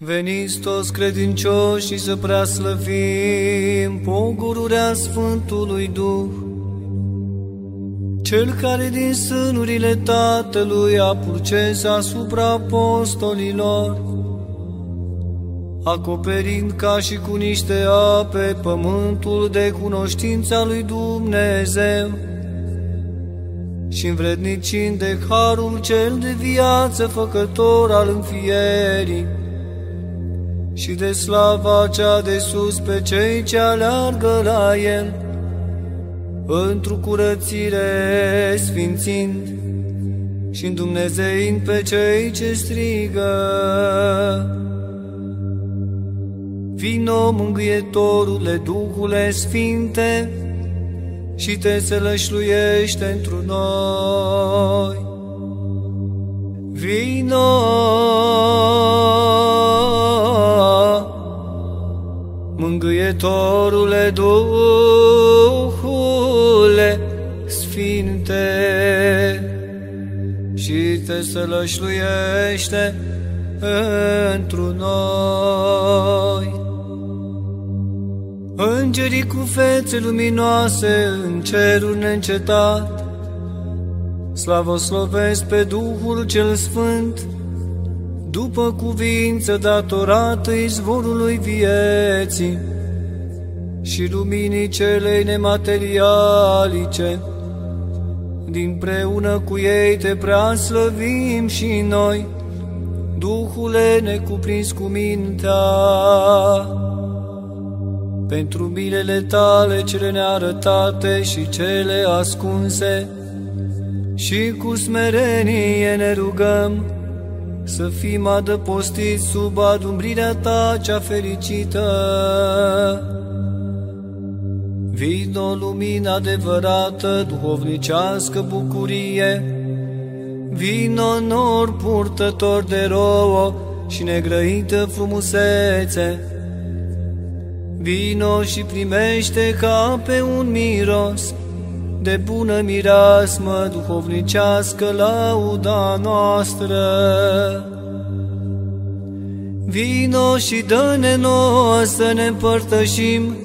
Veniți toți credincioși și să prea slăvim pogururea Sfântului Duh, Cel care din sânurile Tatălui a purces asupra apostolilor, acoperind ca și cu niște ape pământul de cunoștința lui Dumnezeu și învrednicind de harul cel de viață făcător al înfierii și de slava cea de sus pe cei ce aleargă la el, într-o curățire sfințind și în Dumnezeind pe cei ce strigă. Vino, mângâietorule, Duhule Sfinte, și te sălășluiește într noi. Vino, mângâietorule, Duhule Sfinte, și te sălășluiește într noi. Îngerii cu fețe luminoase în cerul neîncetat, Slavoslovesc pe Duhul cel Sfânt, după cuvință datorată izvorului vieții și luminii celei nematerialice, din preună cu ei te prea slăvim și noi, Duhule necuprins cu mintea. Pentru milele tale cele nearătate și cele ascunse, și cu smerenie ne rugăm să fim adăpostiți sub adumbrirea ta cea fericită. Vino lumină adevărată, duhovnicească bucurie, vino nor purtător de rouă și negrăită frumusețe, Vino și primește ca pe un miros de bună mirasmă duhovnicească lauda noastră. Vino și dă-ne nouă să ne împărtășim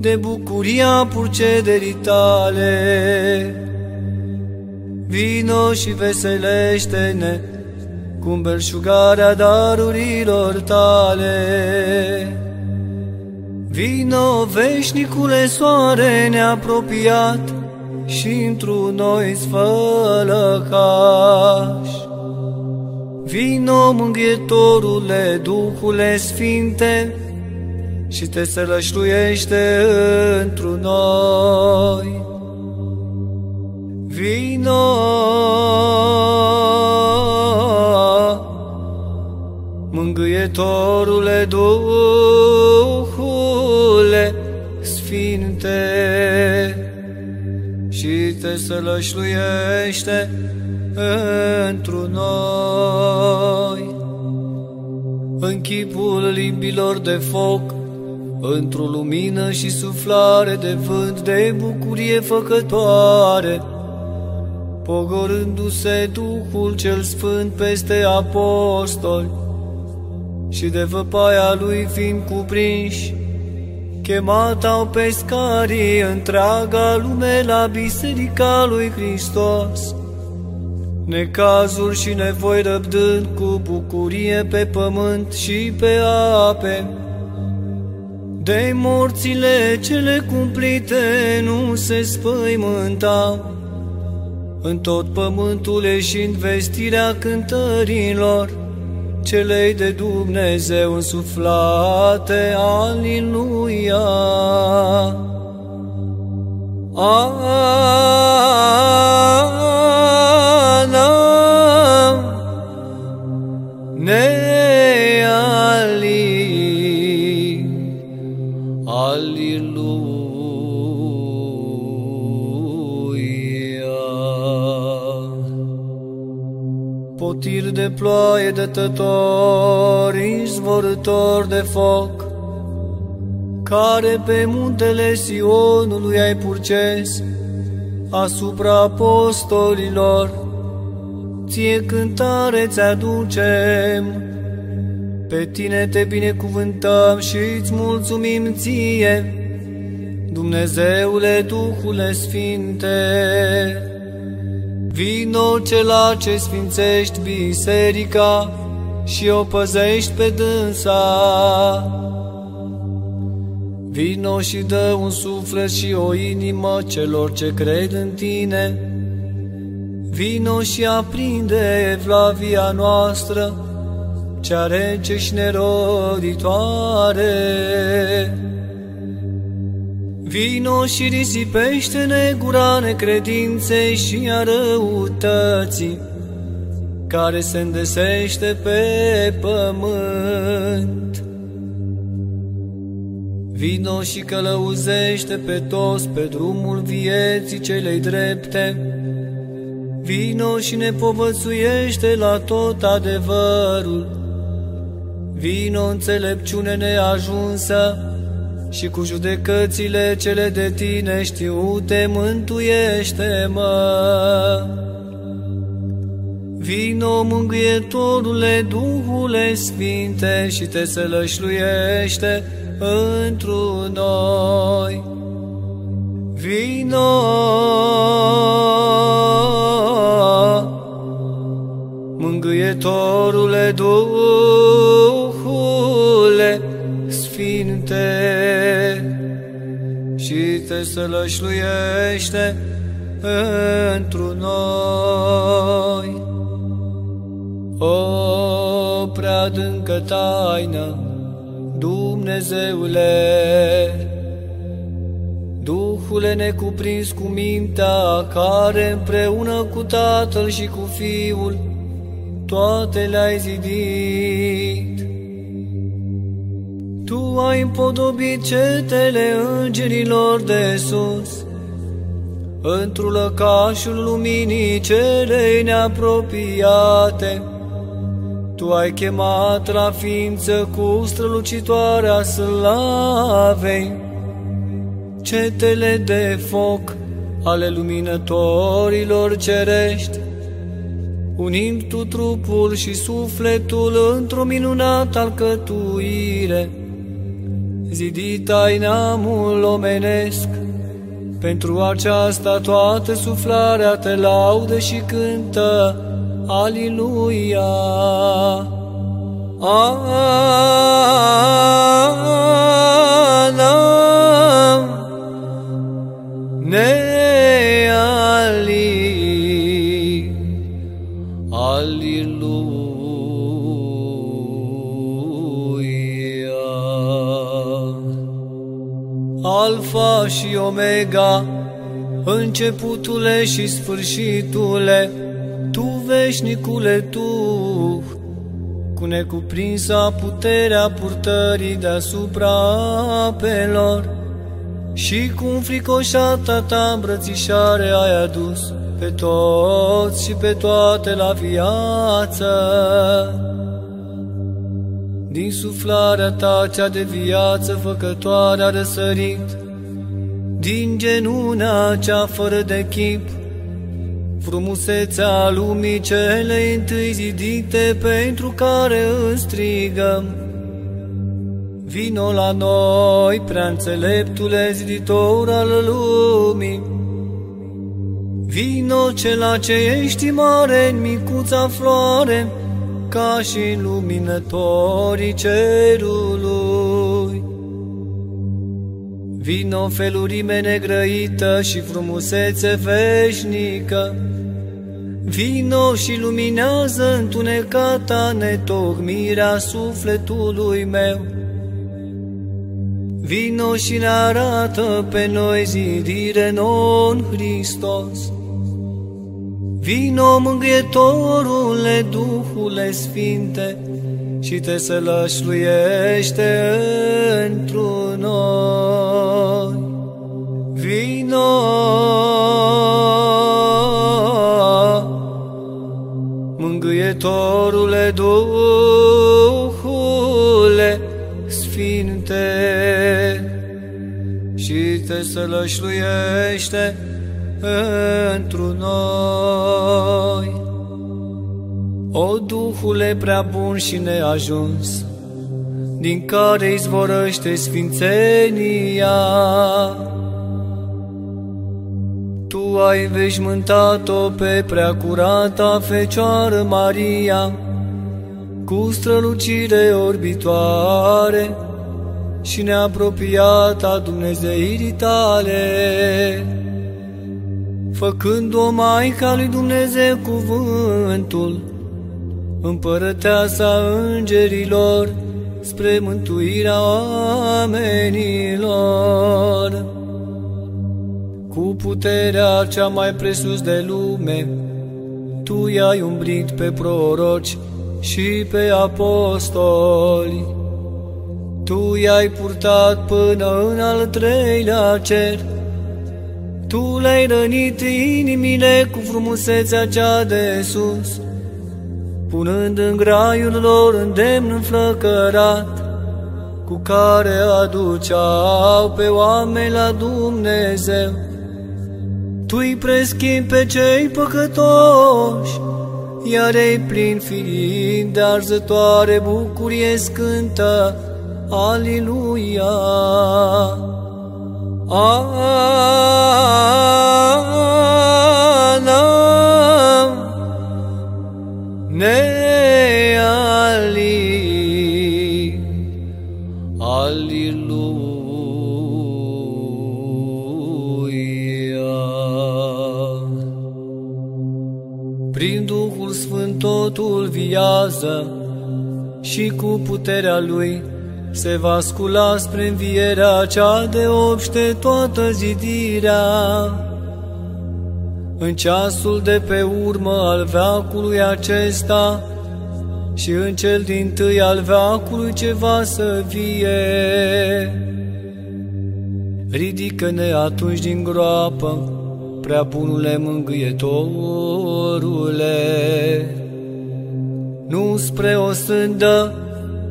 de bucuria purcederii tale. Vino și veselește-ne cu belșugarea darurilor tale. Vino, veșnicule soare neapropiat și într-un noi sfălăcaș. Vino, mânghietorule, Duhule Sfinte, și te sălășluiește într-un noi. Vino, mângâietorule, Duhule sălășluiește întru noi. În chipul limbilor de foc, într-o lumină și suflare de vânt de bucurie făcătoare, pogorându-se Duhul cel Sfânt peste apostoli și de văpaia lui fiind cuprinși, chemat au pescarii întreaga lume la Biserica lui Hristos. Necazuri și nevoi răbdând cu bucurie pe pământ și pe ape, de morțile cele cumplite nu se spăimântau, în tot pământul ieșind vestirea cântărilor, celei de Dumnezeu însuflate, Aliluia. Ana, ne potir de ploaie dătător, izvorător de foc, care pe muntele Sionului ai purces asupra apostolilor, ție cântare ți-aducem, Pe tine te binecuvântăm și îți mulțumim ție, Dumnezeule Duhule Sfinte. Vino cela ce sfințești biserica și o păzești pe dânsa. Vino și dă un suflet și o inimă celor ce cred în tine. Vino și aprinde evlavia noastră, cea rece și neroditoare. Vino și risipește negura necredinței și a răutății, care se îndesește pe pământ. Vino și călăuzește pe toți pe drumul vieții celei drepte. Vino și ne povățuiește la tot adevărul. Vino înțelepciune neajunsă și cu judecățile cele de tine știute mântuiește-mă. Vino, mângâietorule, Duhule Sfinte, și te sălășluiește întru noi. Vino, mângâietorule, Duhule Sfinte, și te sălășluiește întru noi. O prea adâncă taină, Dumnezeule, Duhule necuprins cu mintea, care împreună cu Tatăl și cu Fiul, toate le-ai zidit. Tu ai împodobit cetele îngerilor de sus, într-un lăcașul luminii celei neapropiate, tu ai chemat la ființă cu strălucitoarea slavei, cetele de foc ale luminătorilor cerești, unind tu trupul și sufletul într-o minunată alcătuire, zidit ai neamul omenesc, pentru aceasta toată suflarea te laudă și cântă, Aleluia! Adam ne Alfa și Omega începutule și sfârșitule tu, veșnicule, Tu, cu necuprinsa puterea purtării deasupra apelor, și cu înfricoșata ta îmbrățișare ai adus pe toți și pe toate la viață. Din suflarea ta cea de viață făcătoare a răsărit, din genuna cea fără de chip, frumusețea lumii cele întâi zidite pentru care îți strigăm. Vino la noi, prea înțeleptule ziditor al lumii, Vino cela ce ești mare în micuța floare, ca și luminătorii cerului. Vino felurime negrăită și frumusețe veșnică, Vino și luminează întunecata netocmirea sufletului meu. Vino și ne arată pe noi zidire non Hristos. Vino, mângâietorule, Duhule Sfinte, și te sălășluiește întru noi. Vino, mângâietorule, Duhule Sfinte, și te sălășluiește întru noi. O Duhule prea bun și neajuns, din care izvorăște sfințenia. Tu ai veșmântat-o pe preacurata Fecioară Maria, cu strălucire orbitoare și neapropiată Dumnezeirii tale, făcând-o Maica lui Dumnezeu cuvântul, împărăteasa îngerilor, spre mântuirea oamenilor. Cu puterea cea mai presus de lume, Tu i-ai umbrit pe proroci și pe apostoli. Tu i-ai purtat până în al treilea cer, Tu le-ai rănit inimile cu frumusețea cea de sus, punând în graiul lor îndemn înflăcărat, cu care aduceau pe oameni la Dumnezeu. Tu îi preschimbi pe cei păcătoși, iar ei plin fiind de arzătoare bucurie scântă, Aliluia! Alam Neali Aliluia Prin Duhul Sfânt totul viază și cu puterea Lui se va scula spre învierea cea de obște toată zidirea. În ceasul de pe urmă al veacului acesta și în cel din tâi al veacului ce va să vie. Ridică-ne atunci din groapă, prea bunule mângâietorule, nu spre o sândă,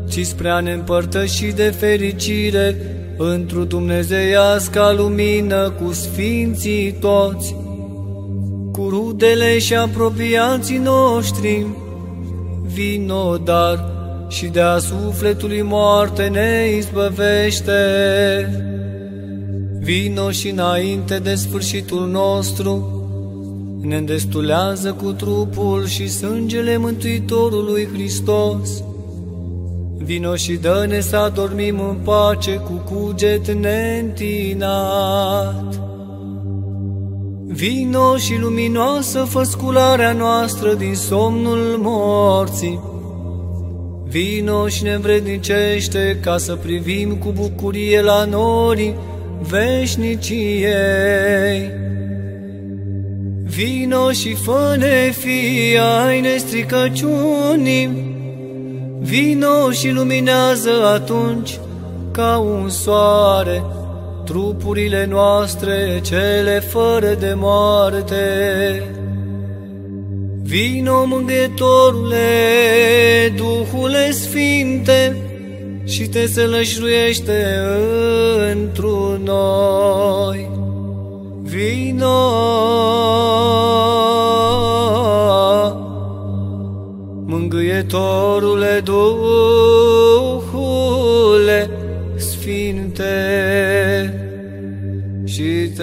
ci spre a ne împărtăși de fericire într-o dumnezeiasca lumină cu sfinții toți, cu rudele și apropiații noștri, vino dar și de-a sufletului moarte ne izbăvește. Vino și înainte de sfârșitul nostru, ne îndestulează cu trupul și sângele Mântuitorului Hristos. Vino și dă-ne să adormim în pace cu cuget neîntinat. Vino și luminoasă făscularea noastră din somnul morții. Vino și ne învrednicește ca să privim cu bucurie la norii veșniciei. Vino și fă-ne fii ai nestricăciunii, Vino și luminează atunci ca un soare trupurile noastre cele fără de moarte. Vino, mângâietorule, Duhule Sfinte, și te sălășruiește întru noi. Vino, mângâietorule, Duhule Sfinte, și te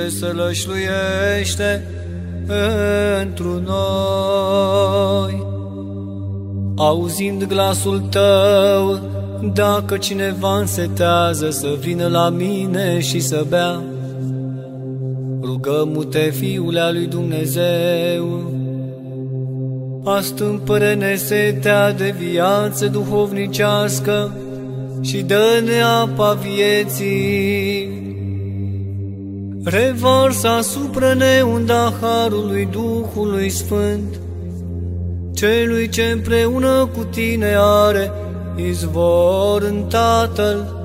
sălășluiește întru noi. Auzind glasul tău, dacă cineva însetează să vină la mine și să bea, rugăm-te, Fiule al lui Dumnezeu, astâmpără-ne setea de viață duhovnicească și dă-ne apa vieții. Revarsă asupra ne unda harului Duhului Sfânt, celui ce împreună cu tine are izvor în Tatăl,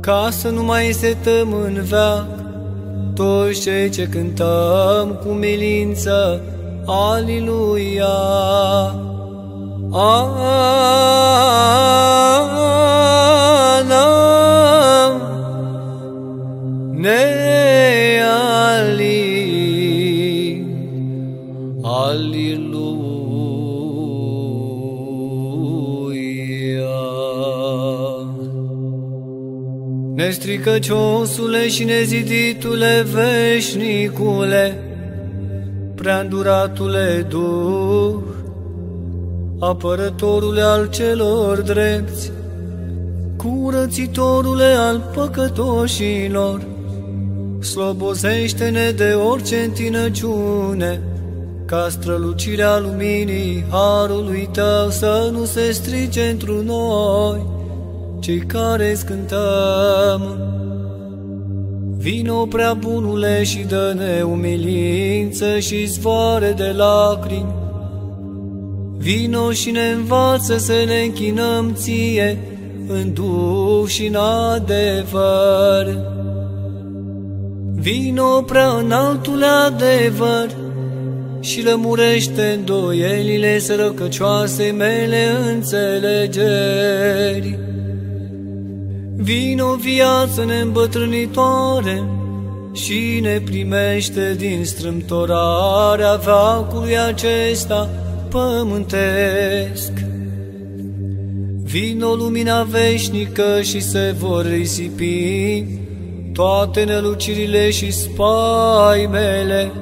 ca să nu mai setăm în veac. Toți cei ce cântăm cu milință, Aliluia! Ana. Neali Nestricăciosule și neziditule veșnicule, preanduratule Duh, apărătorule al celor drepți, curățitorule al păcătoșilor, slobozește-ne de orice întinăciune, ca strălucirea luminii harului tău să nu se strice într noi, cei care scântăm. Vino prea bunule și dă-ne umilință și zvoare de lacrimi. Vino și ne învață să ne închinăm ție în duh și în adevăr. Vino prea înaltul adevăr și lămurește îndoielile sărăcăcioase mele înțelegeri. Vino viață neîmbătrânitoare și ne primește din strâmtorarea veacului acesta pământesc. Vino lumina veșnică și se vor risipi toate nălucirile și spaimele.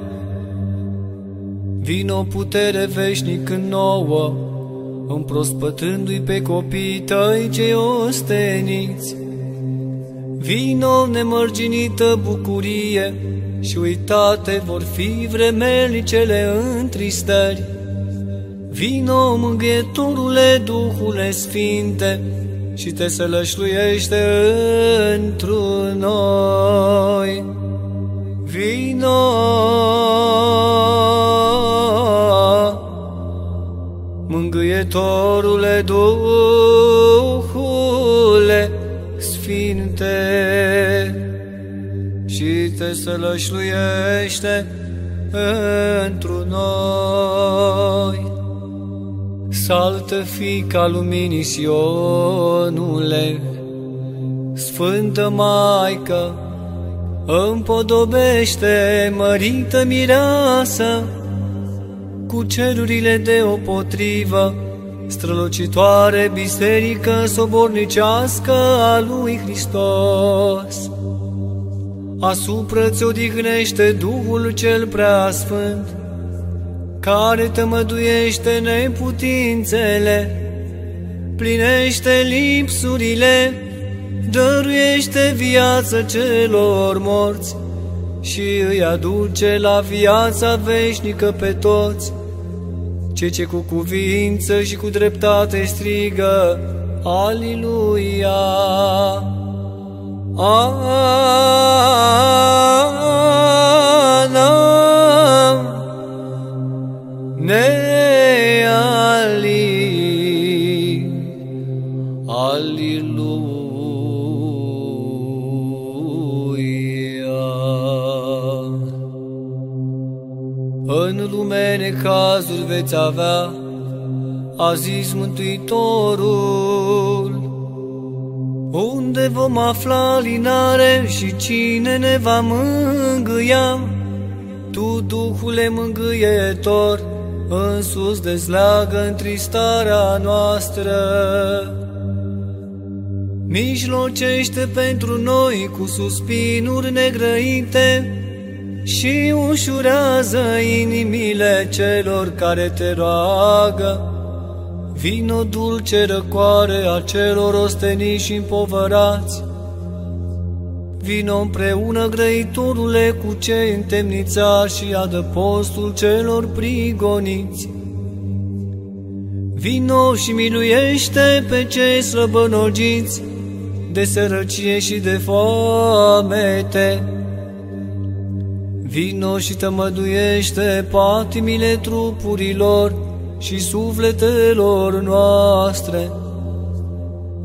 Vino putere veșnic în nouă, împrospătându-i pe copiii tăi cei osteniți. Vino nemărginită bucurie și uitate vor fi vremelnicele întristări. Vino, mângâietorule, Duhule Sfinte, și te sălășluiește într noi. Vino, mângâietorule, Duhule Sfinte, și te sălășluiește într noi. Saltă fica luminii Sionule, Sfântă Maică, împodobește mărită mireasă, cu cerurile de potrivă, strălucitoare biserică sobornicească a lui Hristos. Asupra ți odihnește Duhul cel prea sfânt, care tămăduiește neputințele, plinește lipsurile, dăruiește viață celor morți și îi aduce la viața veșnică pe toți. Ce ce cu cuvință și cu dreptate strigă, Aliluia! Ana! Neali, Aliluia. În lume necazuri veți avea, a zis Mântuitorul, unde vom afla linare și cine ne va mângâia? Tu, Duhule mângâietor, însus dezleagă întristarea noastră. Mijlocește pentru noi cu suspinuri negrăite și ușurează inimile celor care te roagă. Vino dulce răcoare a celor osteniți și împovărați, Vino împreună grăitorule cu cei întemnițați și adăpostul celor prigoniți. Vino și miluiește pe cei slăbănogiți de sărăcie și de foamete. Vino și tămăduiește patimile trupurilor și sufletelor noastre.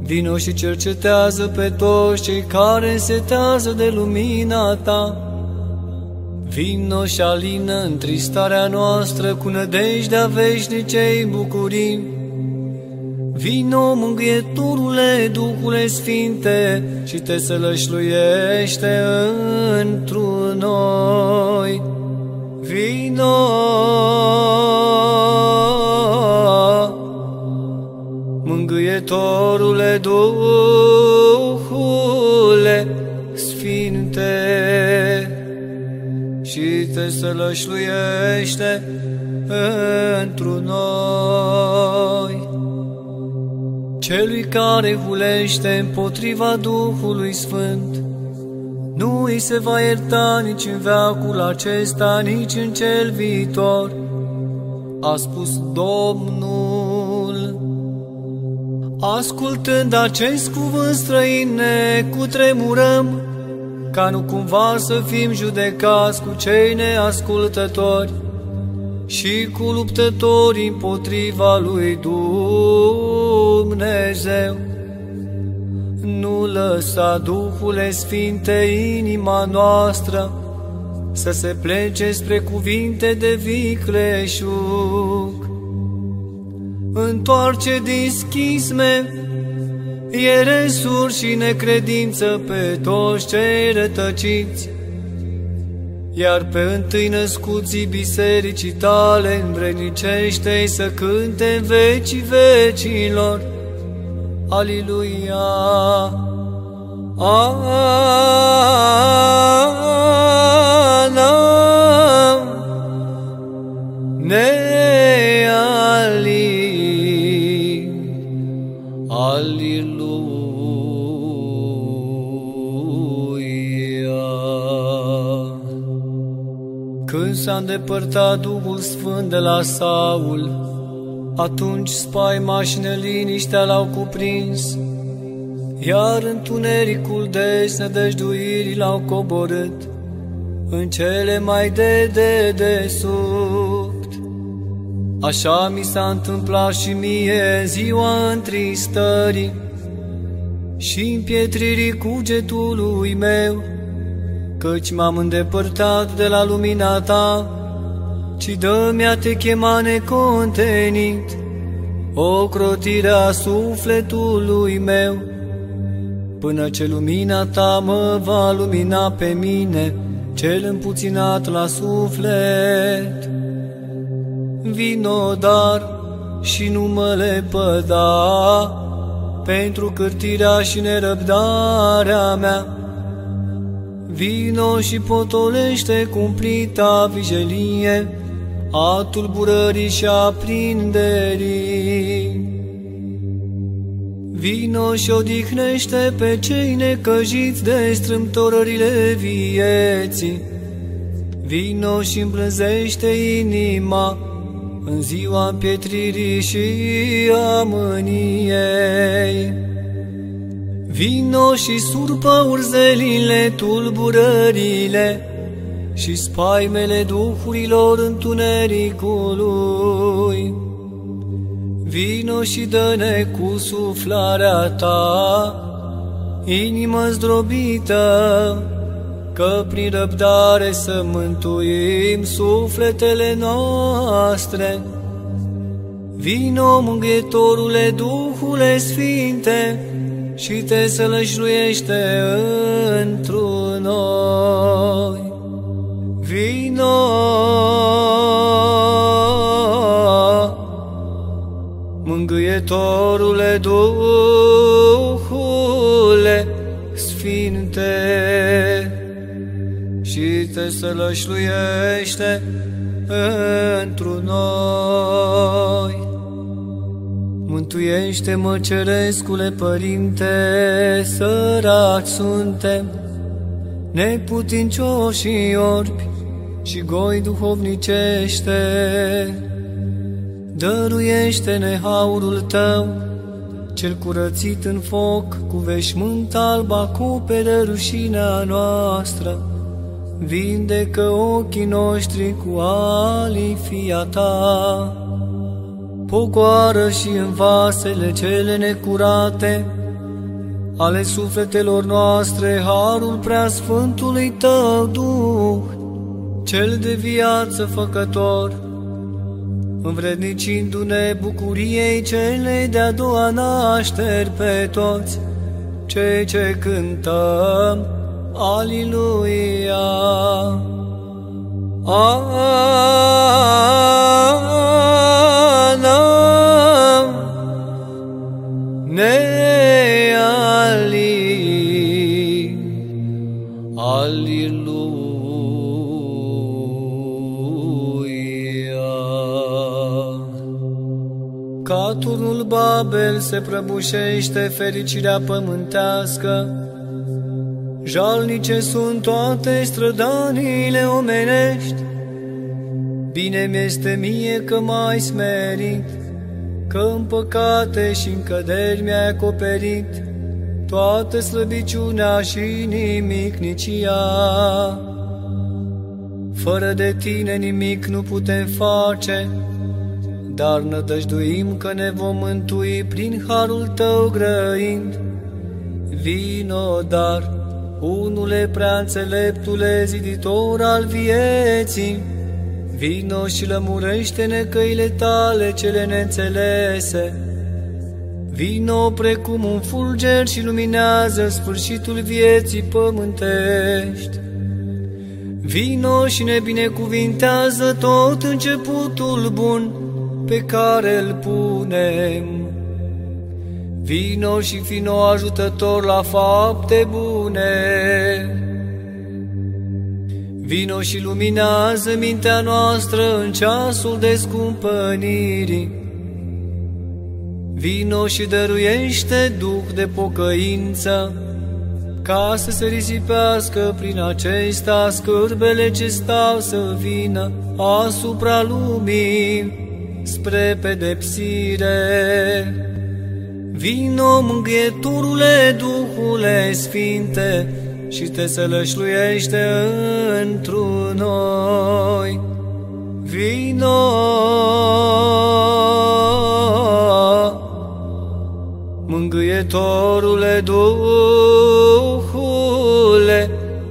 Vino și cercetează pe toți cei care însetează de lumina ta. Vino și alină întristarea noastră cu nădejdea veșnicei bucurii. Vino, mângâietorule, Duhule Sfinte, și te sălășluiește întru noi. Vino! Mângâietorule, Duhule și te sălășluiește întru noi. Celui care hulește împotriva Duhului Sfânt, nu îi se va ierta nici în veacul acesta, nici în cel viitor, a spus Domnul. Ascultând acest cuvânt străin ne cutremurăm, ca nu cumva să fim judecați cu cei neascultători și cu luptători împotriva lui Dumnezeu. Nu lăsa Duhule Sfinte inima noastră să se plece spre cuvinte de vicleșug. Întoarce din schisme, ieresuri și necredință pe toți cei rătăciți, iar pe întâi născuții bisericii tale învrenicește să cânte în vecii vecilor. Aliluia! Ana, s-a îndepărtat Duhul Sfânt de la Saul, atunci spaima și neliniștea l-au cuprins, iar întunericul deznădăjduirii l-au coborât în cele mai de de de subt. Așa mi s-a întâmplat și mie ziua întristării și împietririi cugetului meu, căci m-am îndepărtat de la lumina ta, ci dă-mi-a te chema necontenit, o crotire a sufletului meu, până ce lumina ta mă va lumina pe mine, cel împuținat la suflet. Vino dar și nu mă lepăda, pentru cârtirea și nerăbdarea mea, Vino și potolește cumplita vijelie a tulburării și a prinderii. Vino și odihnește pe cei necăjiți de strâmtorările vieții. Vino și îmblânzește inima în ziua pietririi și a mâniei. Vino și surpă urzelile, tulburările și spaimele duhurilor întunericului. Vino și dă-ne cu suflarea ta, inimă zdrobită, că prin răbdare să mântuim sufletele noastre. Vino, mângâietorule, Duhule Sfinte, și te sălășluiește întru noi. Vino, mângâietorule Duhule Sfinte, și te sălășluiește întru noi. Mântuiește-mă, cerescule Părinte, săraci suntem, neputincioși și orbi și goi duhovnicește. Dăruiește-ne haurul Tău, cel curățit în foc, cu veșmânt alb acoperă rușinea noastră. Vindecă ochii noștri cu alifia Ta pogoară și în vasele cele necurate ale sufletelor noastre harul preasfântului Tău Duh, cel de viață făcător, învrednicindu-ne bucuriei celei de-a doua nașteri pe toți, cei ce cântăm, Aliluia! Ana Ne Ali Aleluia. Ca turnul Babel se prăbușește fericirea pământească. Jalnice sunt toate strădaniile omenești. Bine mi este mie că mai ai smerit că în păcate și în căderi mi-ai acoperit toată slăbiciunea și nimic nici ea. Fără de tine nimic nu putem face, dar nădăjduim că ne vom mântui prin harul tău grăind. Vino, dar, unule prea înțeleptule, ziditor al vieții, vino și lămurește-ne căile tale cele neînțelese. Vino precum un fulger și luminează sfârșitul vieții pământești. Vino și ne binecuvintează tot începutul bun pe care îl punem. Vino și fino ajutător la fapte bune. Vino și luminează mintea noastră în ceasul descumpănirii. Vino și dăruiește duh de pocăință, ca să se risipească prin acesta scârbele ce stau să vină asupra lumii spre pedepsire. Vino, mângâieturule, Duhule Sfinte, și te sălășluiește întru noi. Vino, mângâietorule, Duhule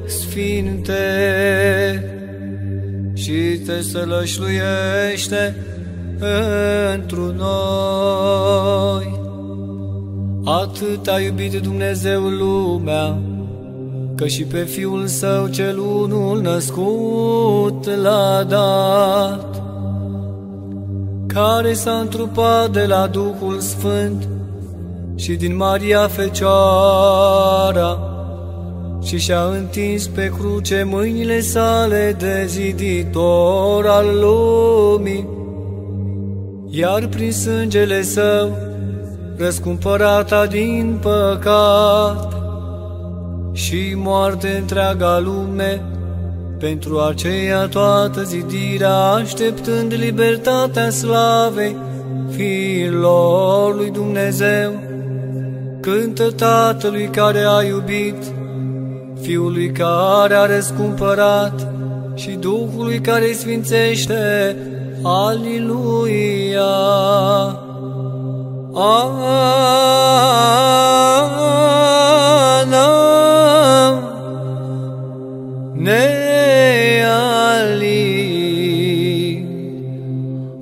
Sfinte, și te sălășluiește pentru noi. Atât a iubit Dumnezeu lumea, că și pe Fiul Său cel unul născut l-a dat, care s-a întrupat de la Duhul Sfânt și din Maria Fecioara, și și-a întins pe cruce mâinile sale de ziditor al lumii, iar prin sângele său, răscumpărata din păcat și moarte întreaga lume, pentru aceea toată zidirea așteptând libertatea slavei fiilor lui Dumnezeu, cântă Tatălui care a iubit, Fiului care a răscumpărat și Duhului care sfințește Aleluia! Ana ne ali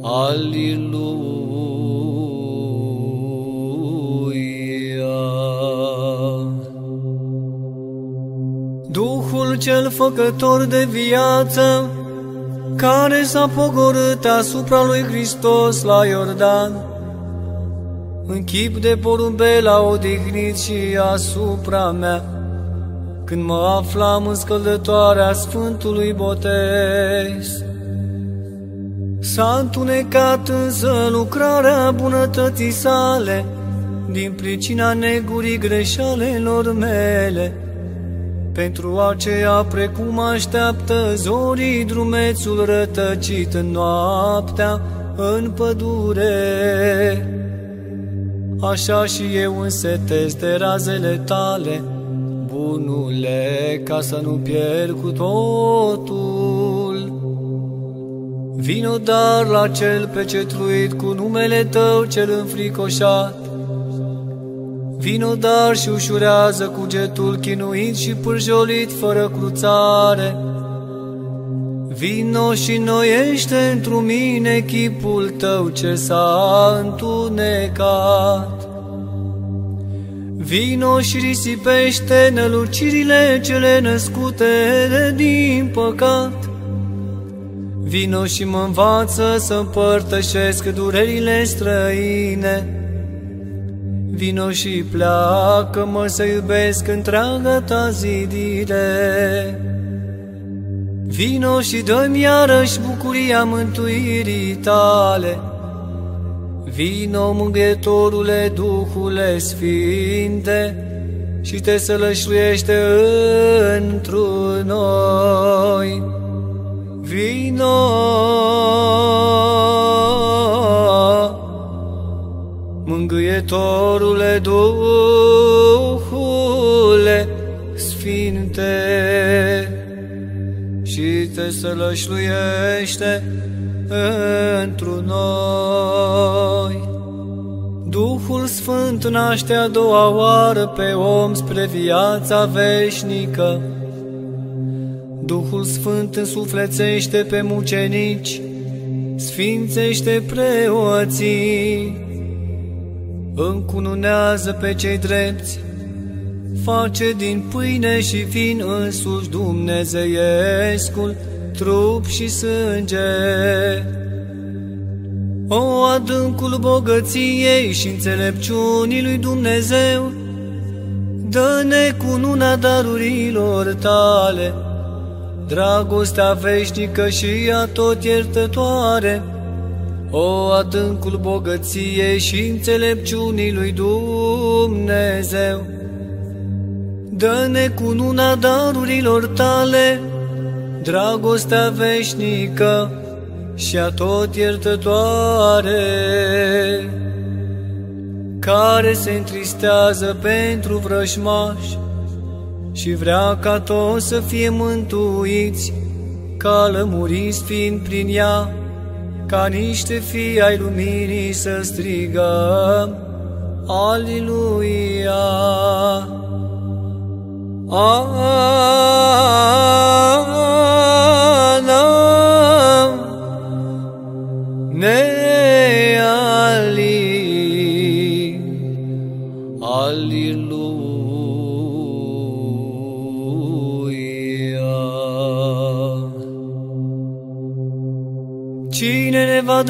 Aleluia. Duhul cel făcător de viață care s-a pogorât asupra lui Hristos la Iordan, în chip de porumbel a odihnit și asupra mea, când mă aflam în scăldătoarea Sfântului Botez. S-a întunecat însă lucrarea bunătății sale, din pricina negurii greșalelor mele, pentru aceea, precum așteaptă zorii drumețul rătăcit în noaptea în pădure, așa și eu însetez de razele tale, bunule, ca să nu pierd cu totul. Vino dar la cel pecetluit cu numele tău cel înfricoșat, Vino dar și ușurează cugetul chinuit și pârjolit fără cruțare. Vino și noiește întru mine chipul tău ce s-a întunecat. Vino și risipește nălucirile cele născute de din păcat. Vino și mă învață să împărtășesc durerile străine Vino și pleacă-mă să iubesc întreaga ta zidire. Vino și dă-mi iarăși bucuria mântuirii tale. Vino, mângâietorule, Duhule Sfinte, și te sălășluiește întru noi. Vino, mângâietorule, Duhule Sfinte, și te sălășluiește întru noi. Duhul Sfânt naște a doua oară pe om spre viața veșnică. Duhul Sfânt însuflețește pe mucenici, sfințește preoții, încununează pe cei drepți, face din pâine și vin însuși dumnezeiescul, trup și sânge. O adâncul bogăției și înțelepciunii lui Dumnezeu, dă-ne cununa darurilor tale, dragostea veșnică și a tot iertătoare, o adâncul bogăției și înțelepciunii lui Dumnezeu. Dă-ne cununa darurilor tale, dragostea veșnică și a tot iertătoare, care se întristează pentru vrăjmași și vrea ca toți să fie mântuiți, ca lămuriți fiind prin ea, ca niște fii ai luminii să strigăm, Aliluia! Cine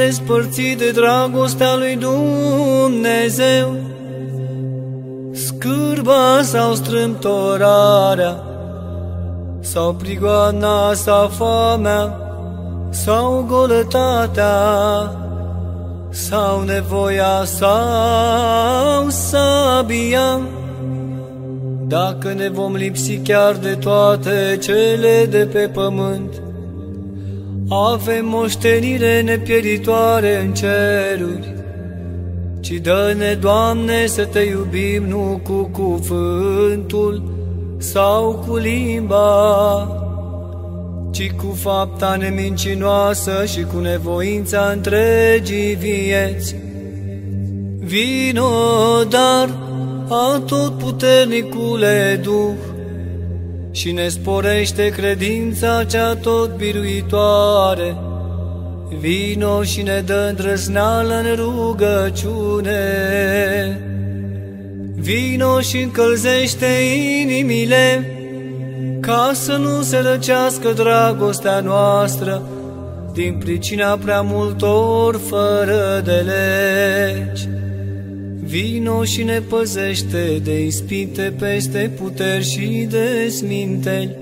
despărți de dragostea lui Dumnezeu? Scârba sau strâmtorarea, sau prigoana sau foamea, sau golătatea, sau nevoia sau sabia. Dacă ne vom lipsi chiar de toate cele de pe pământ, avem moștenire nepieritoare în ceruri, ci dă-ne, Doamne, să te iubim nu cu cuvântul sau cu limba, ci cu fapta nemincinoasă și cu nevoința întregii vieți. Vino, dar, a tot puternicule Duh, și ne sporește credința cea tot biruitoare. Vino și ne dă îndrăzneală în rugăciune. Vino și încălzește inimile, ca să nu se răcească dragostea noastră, din pricina prea multor fără de legi. Vino și ne păzește de ispite peste puteri și de sminteli.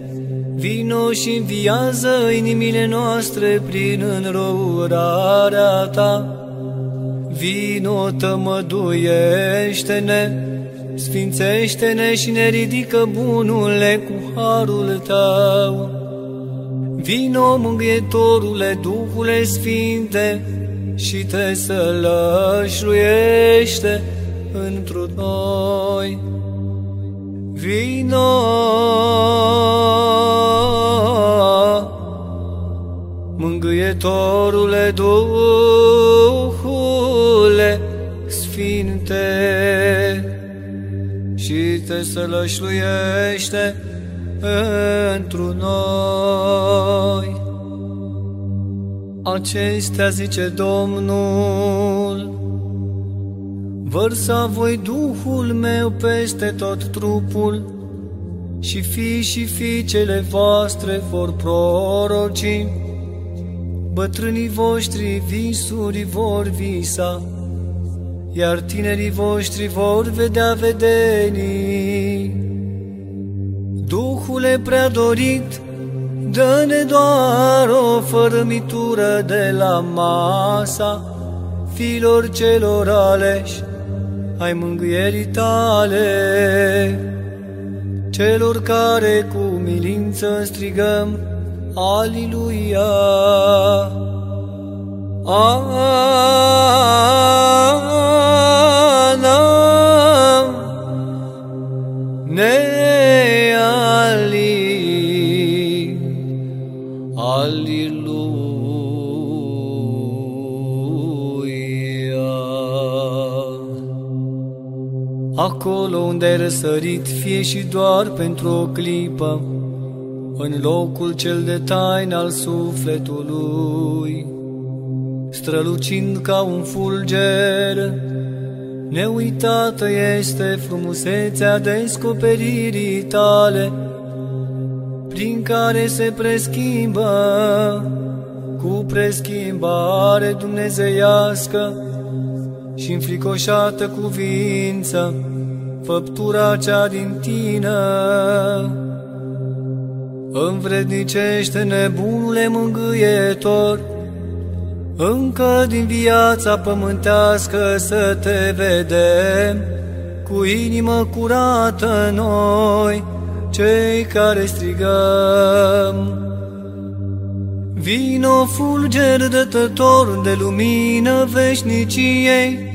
Vino și înviază inimile noastre prin înrăurarea Ta. Vino, tămăduiește-ne, sfințește-ne și ne ridică bunule cu harul Tău. Vino, mângâietorule, Duhule Sfinte, și te sălășluiește întru noi. Vino! Mângâietorule Duhule Sfinte și te sălășluiește întru noi. Acestea zice Domnul, Vărsa voi Duhul meu peste tot trupul, și fi și fiicele voastre vor proroci, bătrânii voștri visuri vor visa, iar tinerii voștri vor vedea vedenii. Duhule prea dorit, dă-ne doar o fărămitură de la masa, fiilor celor aleși, ai mângâierii tale, celor care cu milință strigăm, Aliluia! Ana, ne Acolo unde ai răsărit, fie și doar pentru o clipă, în locul cel de tain al sufletului, strălucind ca un fulger, neuitată este frumusețea descoperirii tale, prin care se preschimbă cu preschimbare dumnezeiască și înfricoșată cuvință, făptura cea din tine. Învrednicește nebunule mângâietor, încă din viața pământească să te vedem, cu inimă curată noi, cei care strigăm. Vino fulger dătător de lumină veșniciei,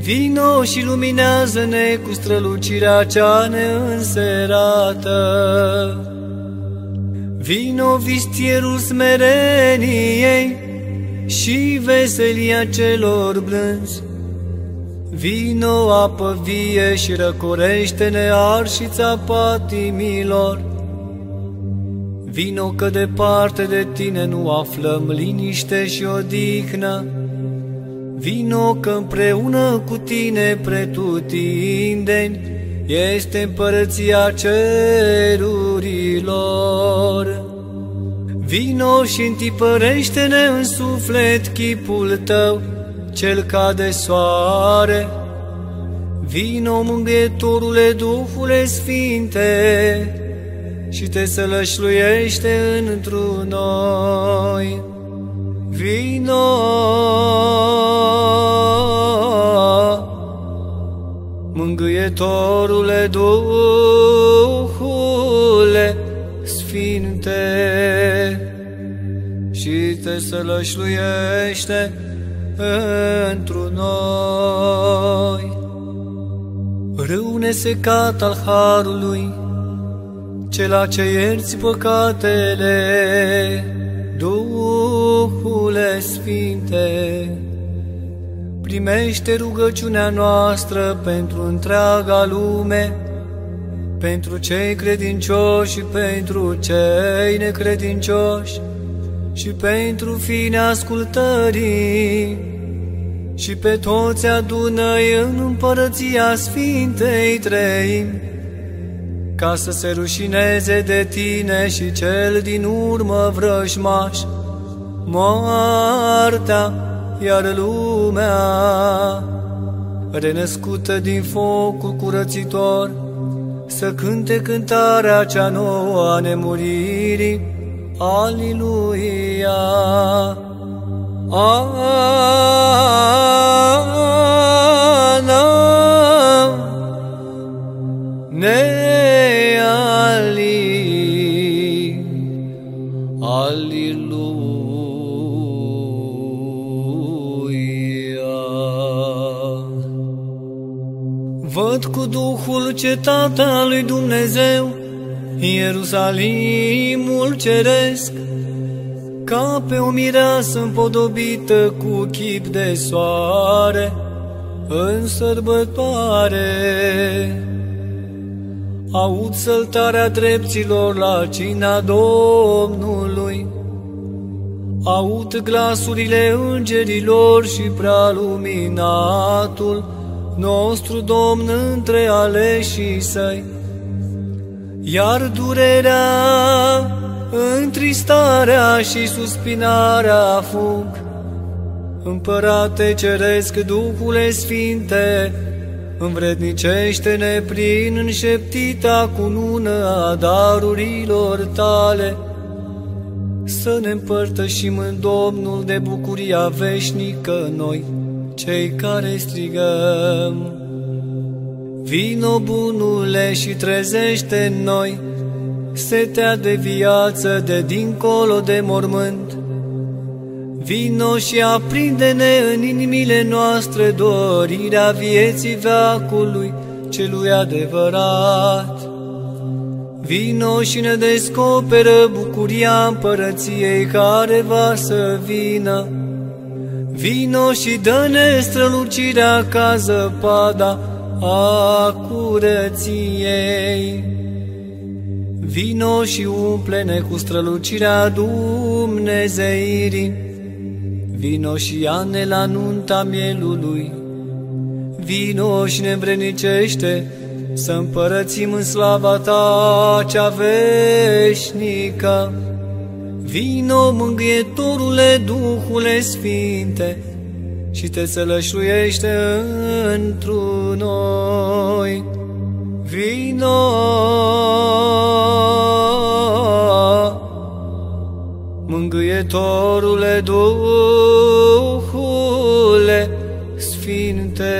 Vino și luminează-ne cu strălucirea cea neînserată. Vino vistierul smereniei și veselia celor blânzi. Vino apă vie și răcorește-ne arșița patimilor. Vino că departe de tine nu aflăm liniște și odihnă. Vino că împreună cu tine pretutindeni este împărăția cerurilor. Vino și întipărește-ne în suflet chipul tău, cel ca de soare. Vino, mângâietorule Duhule Sfinte, și te sălășluiește întru noi. Vino, mângâietorule Duhule Sfinte, și te sălășluiește întru noi. Râu nesecat al Harului, cela ce ierți păcatele, Duhule Sfinte, primește rugăciunea noastră pentru întreaga lume, pentru cei credincioși și pentru cei necredincioși, și pentru fine ascultării, și pe toți adună în împărăția Sfintei Treimi, ca să se rușineze de tine și cel din urmă vrăjmaș, moartea, iar lumea, renăscută din focul curățitor, să cânte cântarea cea nouă a nemuririi, Aliluia! Ana, ne Duhul cetatea lui Dumnezeu, Ierusalimul ceresc, ca pe o mireasă împodobită cu chip de soare, în sărbătoare. Aud săltarea dreptilor la cina Domnului, aud glasurile îngerilor și prea luminatul, nostru Domn între aleșii săi, iar durerea, întristarea și suspinarea fug. Împărate ceresc, Duhule Sfinte, învrednicește-ne prin înșeptita cunună a darurilor tale, să ne împărtășim în Domnul de bucuria veșnică noi cei care strigăm. Vino bunule și trezește în noi setea de viață de dincolo de mormânt. Vino și aprinde-ne în inimile noastre dorirea vieții veacului celui adevărat. Vino și ne descoperă bucuria împărăției care va să vină. Vino și dă-ne strălucirea ca zăpada a curăției. Vino și umple-ne cu strălucirea Dumnezeirii. Vino și ia-ne la nunta mielului. Vino și ne îmbrănicește să împărățim în slava ta cea veșnică. Vino, mângâietorule, Duhule Sfinte, și te sălășuiește întru noi. Vino, mângâietorule, Duhule Sfinte,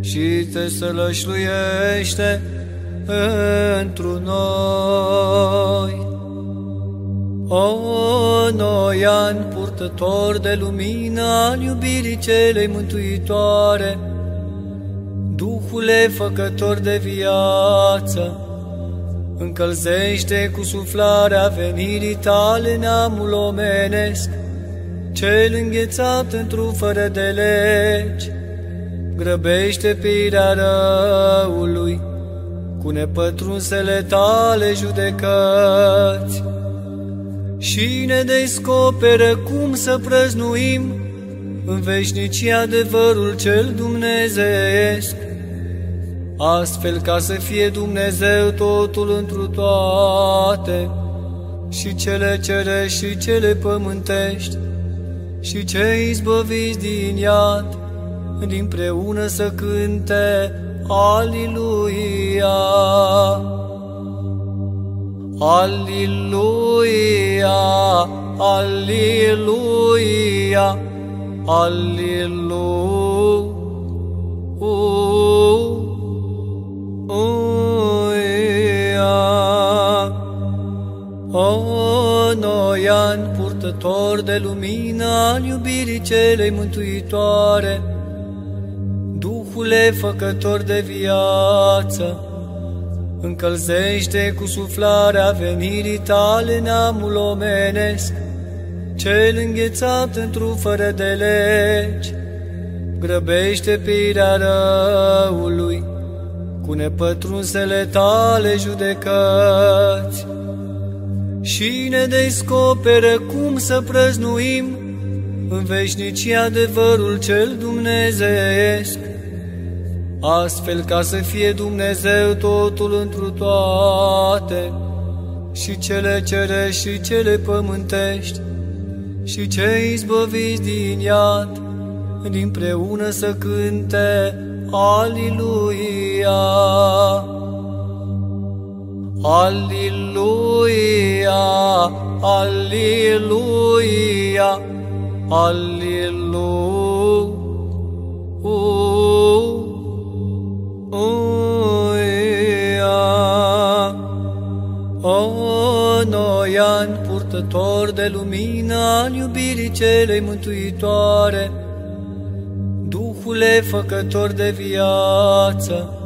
și te sălășluiește întru noi. O noian purtător de lumină al iubirii celei mântuitoare, Duhule făcător de viață, încălzește cu suflarea venirii tale neamul omenesc, cel înghețat într-o fără de legi, grăbește pirea răului, cu nepătrunsele tale judecăți și ne descoperă cum să prăznuim în veșnicie adevărul cel dumnezeesc, astfel ca să fie Dumnezeu totul întru toate, și cele cere și cele pământești, și cei izbăviți din iad, împreună să cânte Aliluia. Aleluia, aleluia, aleluia. O noian purtător de lumină al iubirii celei mântuitoare, Duhule făcător de viață, încălzește cu suflarea venirii tale neamul omenesc, cel înghețat într-o fără de legi, grăbește pirea răului, cu nepătrunsele tale judecăți, și ne descoperă cum să prăznuim în veșnicie adevărul cel dumnezeesc, astfel ca să fie Dumnezeu totul întru toate, și cele cere și cele pământești, și cei izbăviți din iad, împreună să cânte Aliluia. Aliluia, Aliluia, Aliluia. O noian purtător de lumină al iubirii celei mântuitoare, Duhule făcător de viață,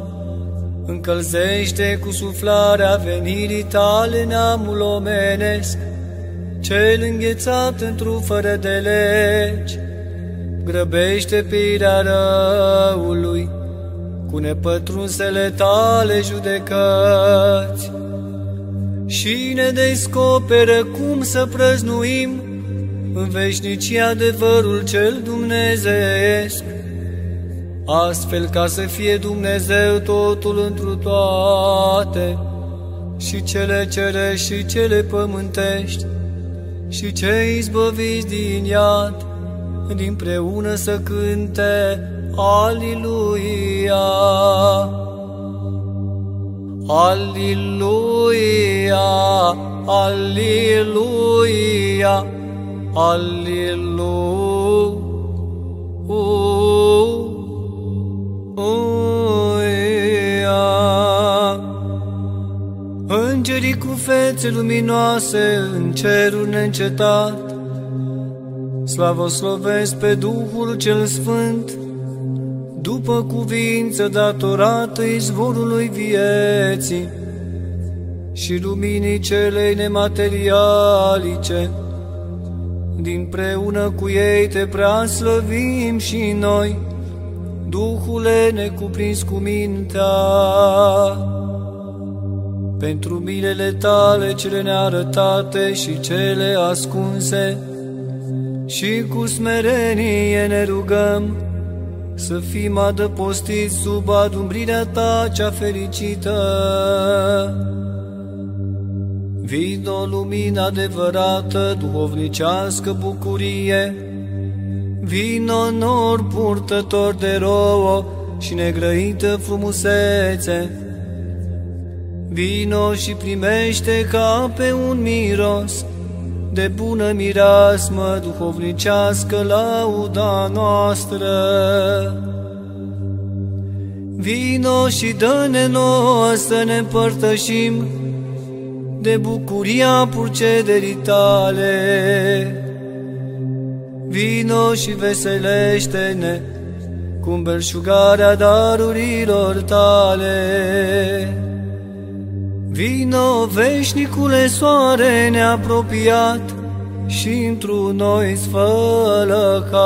încălzește cu suflarea venirii tale neamul omenesc, cel înghețat într-o fără de legi, grăbește pirea răului, cu nepătrunsele tale judecăți. Și ne descoperă cum să prăznuim în veșnicie adevărul cel dumnezeesc, astfel ca să fie Dumnezeu totul întru toate, și cele cere și cele pământești, și cei izbăviți din iad, împreună să cânte Aliluia. Aleluia, aleluia, aleluia. Îngerii cu fețe luminoase în cerul neîncetat, Slavoslovesc pe Duhul cel Sfânt, după cuvință datorată izvorului vieții și luminii celei nematerialice. Din preună cu ei te prea slăvim și noi, Duhule necuprins cu mintea, pentru milele tale cele nearătate și cele ascunse, și cu smerenie ne rugăm să fim adăpostiți sub adumbrirea ta cea fericită. Vino lumină adevărată, duhovnicească bucurie, vino nor purtător de rouă și negrăită frumusețe, vino și primește ca pe un miros, de bună mireasmă duhovnicească lauda noastră. Vino și dă-ne nouă să ne împărtășim de bucuria purcederii tale. Vino și veselește-ne cu belșugarea darurilor tale. Vino, veșnicule soare neapropiat și într-un noi sfălăcaș.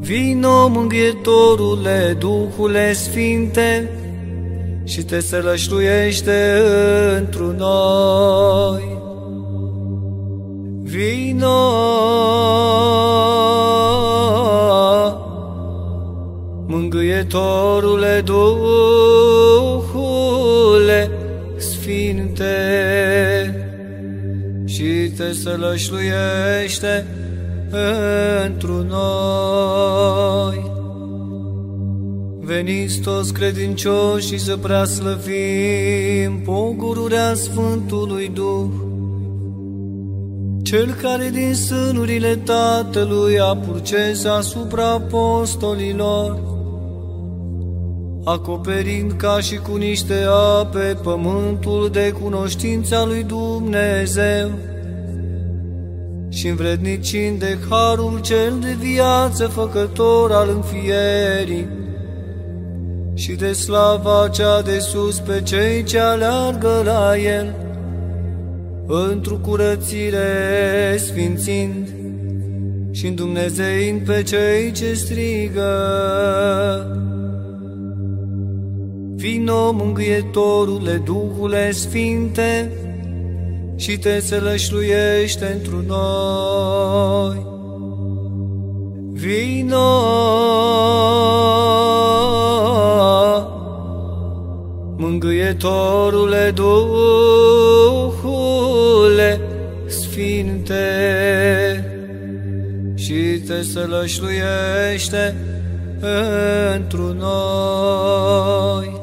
Vino, mângâietorule, Duhule Sfinte, și te sălășluiește într-un noi. Vino, mângâietorule, Duhule, sălășluiește pentru noi. Veniți toți credincioși să prea slăvim pogururea Sfântului Duh, Cel care din sânurile Tatălui a purces asupra apostolilor, acoperind ca și cu niște ape pământul de cunoștința lui Dumnezeu și învrednicind de harul cel de viață făcător al înfierii și de slava cea de sus pe cei ce aleargă la el, într-o curățire sfințind și în Dumnezeind pe cei ce strigă. Vino, mângâietorule, Duhule Sfinte, și te sălășluiește într noi. Vino, mângâietorule, Duhule Sfinte, și te sălășluiește într noi.